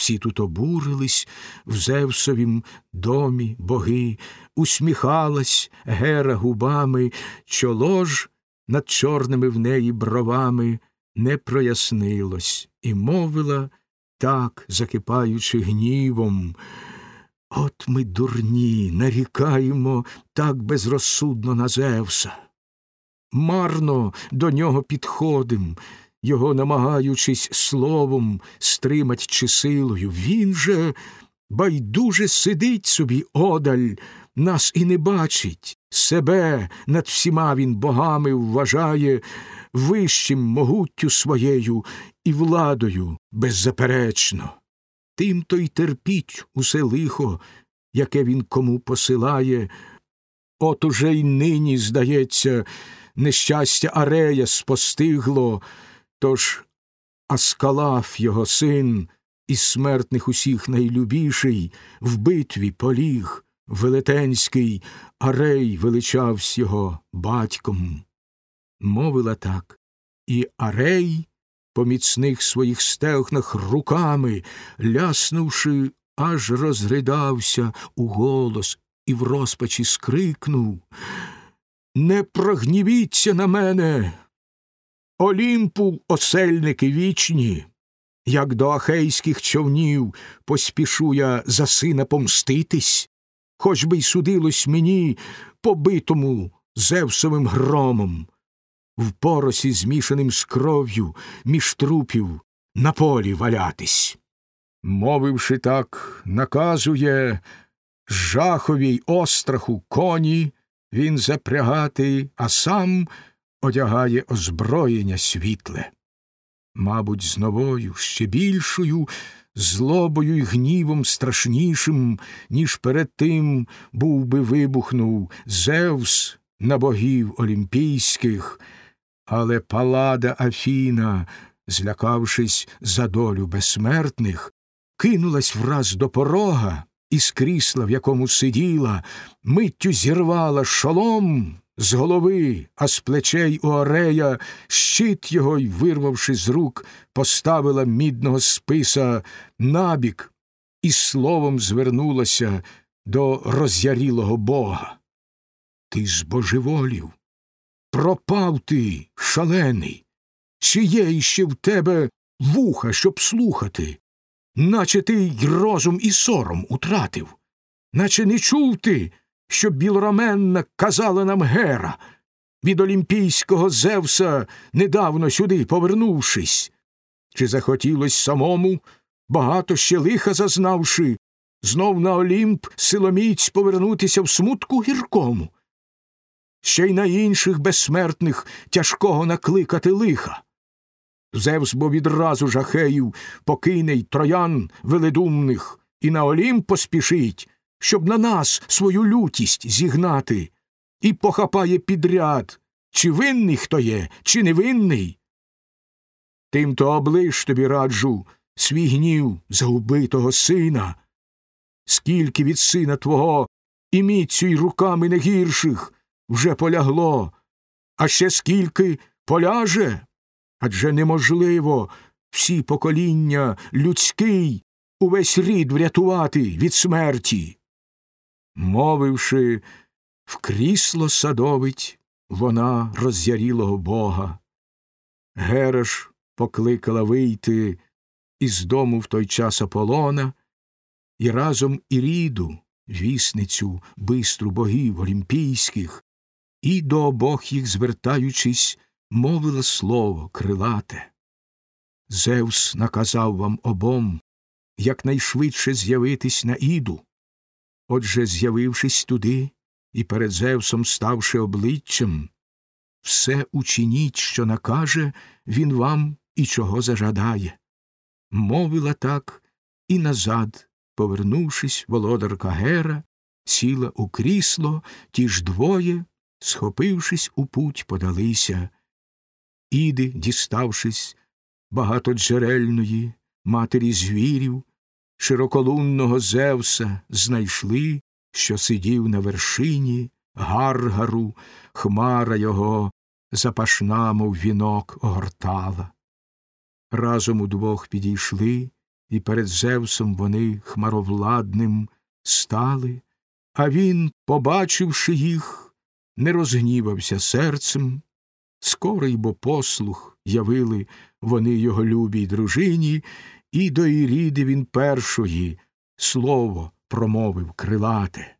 Всі тут обурились в Зевсовім домі боги, усміхалась Гера губами, чоло ж над чорними в неї бровами не прояснилось, і мовила так, закипаючи гнівом. От ми дурні, нарікаємо так безрозсудно на Зевса. Марно до нього підходим, його намагаючись словом стримать чи силою. Він же байдуже сидить собі одаль, нас і не бачить, себе над всіма він богами вважає вищим могуттю своєю і владою беззаперечно. Тим то й терпіть усе лихо, яке він кому посилає. От уже й нині, здається, нещастя Арея спостигло, тож Аскалаф, його син, із смертних усіх найлюбіший, в битві поліг, велетенський Арей величавсь його батьком. Мовила так, і Арей, по міцних своїх стегнах руками, ляснувши, аж розридався у голос і в розпачі скрикнув Не прогнівіться на мене, Олімпу осельники вічні, як до ахейських човнів поспішу я за сина помститись, хоч би й судилось мені побитому Зевсовим громом, в поросі, змішаним з кров'ю, між трупів на полі валятись. Мовивши так, наказує жаховій остраху коні він запрягати, а сам одягає озброєння світле. Мабуть, з новою, ще більшою, злобою й гнівом страшнішим, ніж перед тим був би вибухнув Зевс на богів олімпійських, але палада Афіна, злякавшись за долю безсмертних, кинулась враз до порога і з крісла, в якому сиділа, миттю зірвала шолом з голови, а з плечей у Арея щит його й, вирвавши з рук, поставила мідного списа набік і словом звернулася до роз'ярілого бога. Ти збожеволів, пропав ти, шалений, чи є іще в тебе вуха, щоб слухати, наче ти й розум і сором утратив, наче не чув ти, що білораменна казала нам гера, від олімпійського Зевса недавно сюди повернувшись, чи захотілось самому, багато ще лиха зазнавши, знов на Олімп силоміць повернутися в смутку гіркому, ще й на інших безсмертних тяжкого накликати лиха. Зевс бо відразу жахеїв покине й троян веледумних і на Олімп поспішить, щоб на нас свою лютість зігнати, і похапає підряд, чи винний хто є, чи невинний. Тим то облиш тобі раджу свій гнів за убитого сина, скільки від сина твого і міцю й руками не гірших вже полягло, а ще скільки поляже, адже неможливо всі покоління людський увесь рід врятувати від смерті. Мовивши, в крісло садовить вона роз'ярілого бога. Гера ж покликала вийти із дому в той час Аполлона, і разом Іріду, вісницю бистру богів олімпійських, і до обох їх, звертаючись, мовила слово крилате. Зевс наказав вам обом якнайшвидше з'явитись на іду. Отже, з'явившись туди і перед Зевсом ставши обличчям, все учиніть, що накаже він вам і чого зажадає. Мовила так і назад, повернувшись, володарка Гера, сіла у крісло, ті ж двоє, схопившись у путь, подалися. Іди, діставшись багатоджерельної матері звірів, широколунного Зевса знайшли, що сидів на вершині гаргару, хмара його запашна, мов вінок, огортала. Разом удвох підійшли і перед Зевсом вони хмаровладним стали, а він, побачивши їх, не розгнівався серцем. Скорий бо послух явили вони його любій дружині, і до Іріди він першої слово промовив крилате.